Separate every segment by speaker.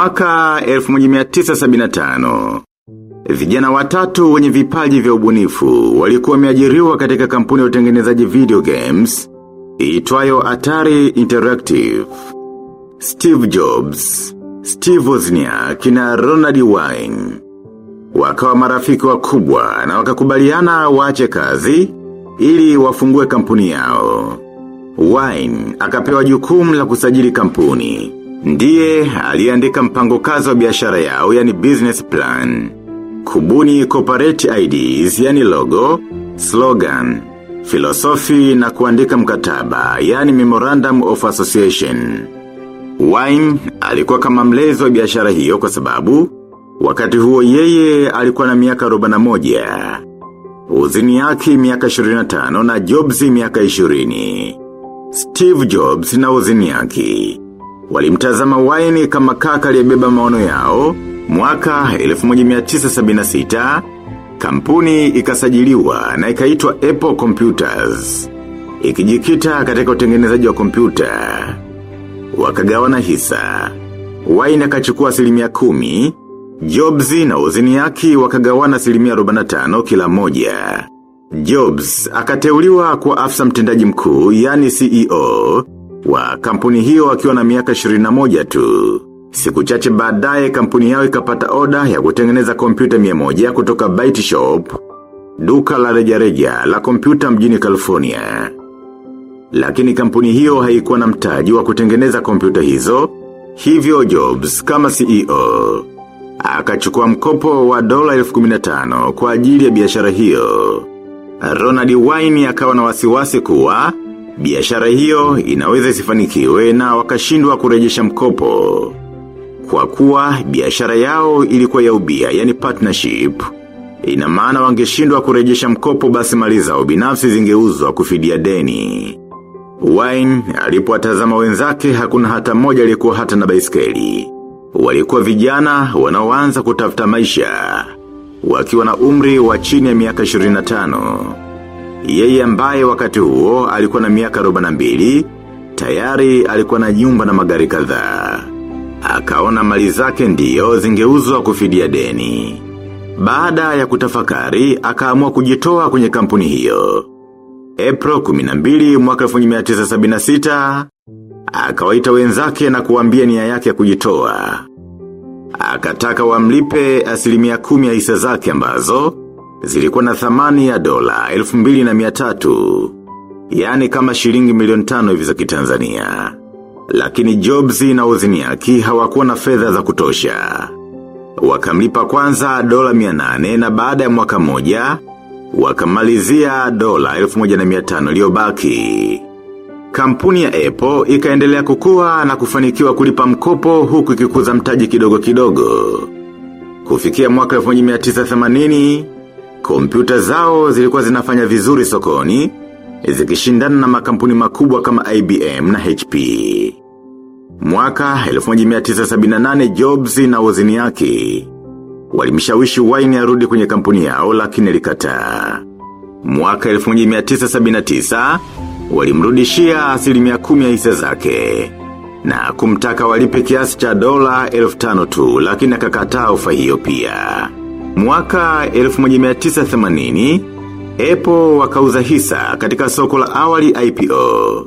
Speaker 1: Mwaka 1975. Vijana watatu wenye vipaji vya ubunifu walikuwa wameajiriwa katika kampuni ya utengenezaji video games iitwayo Atari Interactive. Steve Jobs, Steve Wozniak na Ronald Wine. Wakawa marafiki wakubwa na wakakubaliana waache kazi ili wafungue kampuni yao. Wine akapewa jukumu la kusajili kampuni. Ndiye aliandika mpango kazi wa biashara yao yani business plan. Kubuni corporate IDs yani logo, slogan, filosofi na kuandika mkataba yani memorandum of association. Wine alikuwa kama mlezi wa biashara hiyo kwa sababu wakati huo yeye alikuwa na miaka 41. Uzini yake miaka 25 na Jobs miaka 20. Steve Jobs na uzini yake. Walimtazama Wayne kama kaka aliyebeba maono yao, mwaka 1976, kampuni ikasajiliwa na ikaitwa Apple Computers. Ikijikita katika utengenezaji wa kompyuta. Wakagawana hisa. Wayne akachukua asilimia kumi, Jobs na uzini yake wakagawana asilimia 45 kila moja. Jobs akateuliwa kwa afisa mtendaji mkuu yani CEO wa kampuni hiyo akiwa na miaka 21 tu. Siku chache baadaye kampuni yao ikapata oda ya kutengeneza kompyuta 100 kutoka Byte Shop, duka la rejareja la kompyuta mjini California. Lakini kampuni hiyo haikuwa na mtaji wa kutengeneza kompyuta hizo, hivyo Jobs kama CEO. Akachukua mkopo wa dola 1015 kwa ajili ya biashara hiyo. Ronald Wine akawa na wasiwasi kuwa biashara hiyo inaweza isifanikiwe na wakashindwa kurejesha mkopo. Kwa kuwa biashara yao ilikuwa ya ubia, yani partnership, ina maana wangeshindwa kurejesha mkopo basi mali zao binafsi zingeuzwa kufidia deni. Wine alipowatazama wenzake hakuna hata mmoja aliyekuwa hata na baiskeli. Walikuwa vijana wanaoanza kutafuta maisha. Wakiwa na umri wa chini ya miaka 25. Yeye ambaye wakati huo alikuwa na miaka 42, tayari alikuwa na nyumba na magari kadhaa. Akaona mali zake ndiyo zingeuzwa kufidia deni. Baada ya kutafakari, akaamua kujitoa kwenye kampuni hiyo. April 12 mwaka 1976, akawaita wenzake na kuambia nia yake ya kujitoa. Akataka wamlipe asilimia kumi ya hisa zake ambazo, zilikuwa na thamani ya dola elfu mbili na mia tatu. Yani kama shilingi milioni tano hivi za kitanzania. Lakini Jobs na Uziniaki hawakuwa na fedha za kutosha. Wakamlipa kwanza dola mia nane na baada ya mwaka moja, wakamalizia dola elfu moja na mia tano iliyobaki. Kampuni ya Apple ikaendelea kukua na kufanikiwa kulipa mkopo huku ikikuza mtaji kidogo kidogo. Kufikia mwaka 1980, kompyuta zao zilikuwa zinafanya vizuri sokoni, zikishindana na makampuni makubwa kama IBM na HP. Mwaka 1978 Jobs na wazini yake. Walimshawishi Wine arudi kwenye kampuni yao lakini alikataa. Mwaka 1979 walimrudishia asilimia kumi ya hisa zake. Na kumtaka walipe kiasi cha dola elfu tano tu lakini akakataa ofa hiyo pia. Mwaka 1980, Apple wakauza hisa katika soko la awali IPO.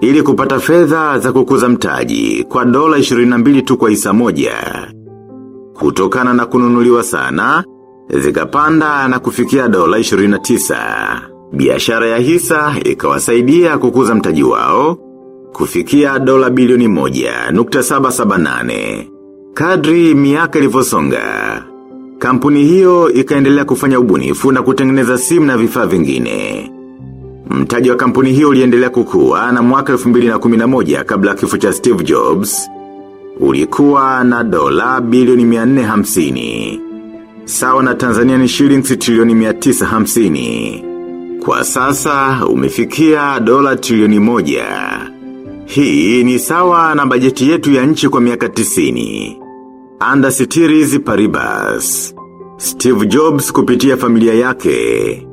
Speaker 1: Ili kupata fedha za kukuza mtaji kwa dola 22 tu kwa hisa moja. Kutokana na kununuliwa sana, zikapanda na kufikia dola 29. Biashara ya hisa ikawasaidia kukuza mtaji wao, kufikia dola bilioni moja, nukta saba saba nane. Kadri miaka ilivyosonga kampuni hiyo ikaendelea kufanya ubunifu na kutengeneza simu na vifaa vingine. Mtaji wa kampuni hiyo uliendelea kukua na mwaka 2011 kabla kifo cha Steve Jobs, ulikuwa na dola bilioni 450. Sawa na Tanzania ni shillings trilioni 950. Kwa sasa umefikia dola trilioni moja. Hii ni sawa na bajeti yetu ya nchi kwa miaka tisini. Under Cities Paribas. Steve Jobs kupitia familia yake.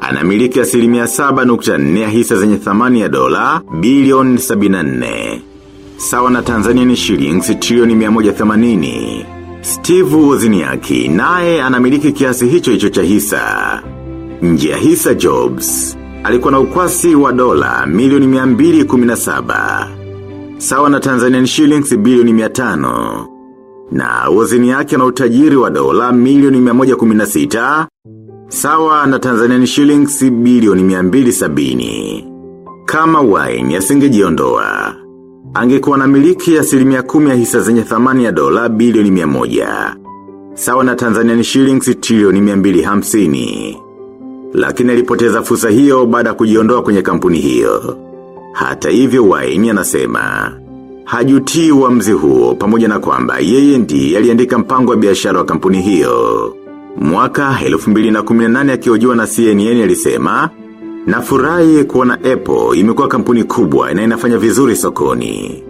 Speaker 1: Anamiliki asilimia 7.4 ya hisa zenye thamani ya dola bilioni 74. sawa na Tanzanian shillings trilioni 180. Steve Wozniaki naye anamiliki kiasi hicho hicho cha hisa. Nje ya hisa Jobs, alikuwa na ukwasi wa dola milioni 217. Sawa na Tanzanian shillings bilioni 500. Na yake na utajiri wa dola milioni 116. Sawa na Tanzanian shillings bilioni 270. Kama wine asingejiondoa angekuwa na miliki asilimia kumi ya hisa zenye thamani ya dola bilioni mia moja. Sawa na Tanzanian shillings trilioni mia mbili hamsini. Lakini alipoteza fursa hiyo baada ya kujiondoa kwenye kampuni hiyo. Hata hivyo Wine anasema hajutii uamuzi huo pamoja na kwamba yeye ndiye aliandika mpango wa biashara wa kampuni hiyo. Mwaka 2018 akiojiwa na CNN alisema Nafurahi kuona Apple imekuwa kampuni kubwa na inafanya vizuri sokoni.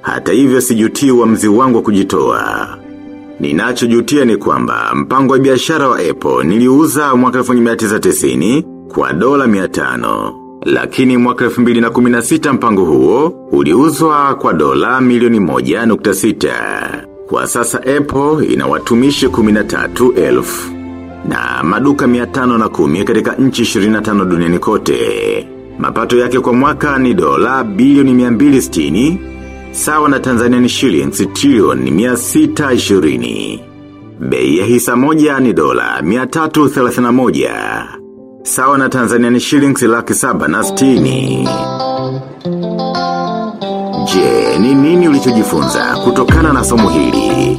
Speaker 1: Hata hivyo sijutii uamuzi wangu wa kujitoa. Ninachojutia ni kwamba mpango wa biashara wa Apple niliuza mwaka 1990 kwa dola 500. Lakini mwaka 2016 mpango huo uliuzwa kwa dola milioni 1.6. Kwa sasa Apple ina watumishi 13,000 na maduka miatano na kumi katika nchi 25 duniani kote. Mapato yake kwa mwaka ni dola bilioni 260, sawa na Tanzania ni shillings trilioni 620. Bei ya hisa moja ni dola 331, sawa na Tanzania ni shillings laki saba na stini. Je, ni nini ulichojifunza kutokana na somo hili?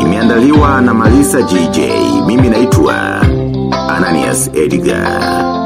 Speaker 1: Imeandaliwa na malisa jj Mimi naitwa Ananias Edgar.